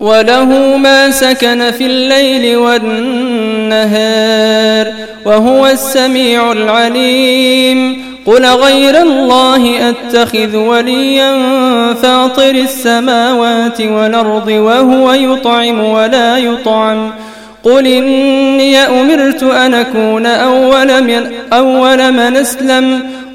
وله ما سكن في الليل والنهار وهو السميع العليم. قل غير الله أتخذ وليا فاطر السماوات والأرض وهو يطعم ولا يطعم. قل إني أمرت أن أكون أول من, أول من أسلم.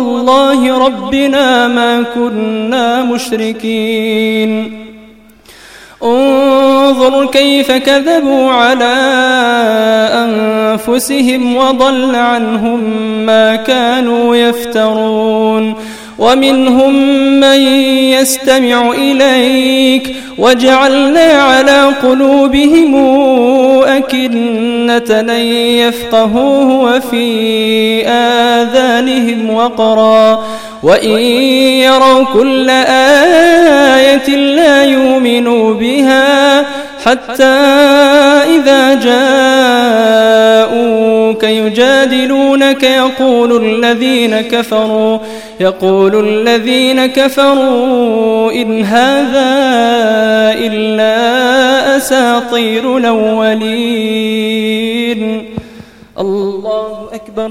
والله ربنا ما كنا مشركين انظر كيف كذبوا على أنفسهم وضل عنهم ما كانوا يفترون ومنهم من يستمع إليك وجعلنا على قلوبهم أكنة أن يفقهوه وفي آذانهم وقرا. وإن يروا كل آية لا يؤمنوا بها حتى إذا جاءوك يجادلونك يقول الذين كفروا يقول الذين كفروا إن هذا إلا أساطير الأولين. الله أكبر.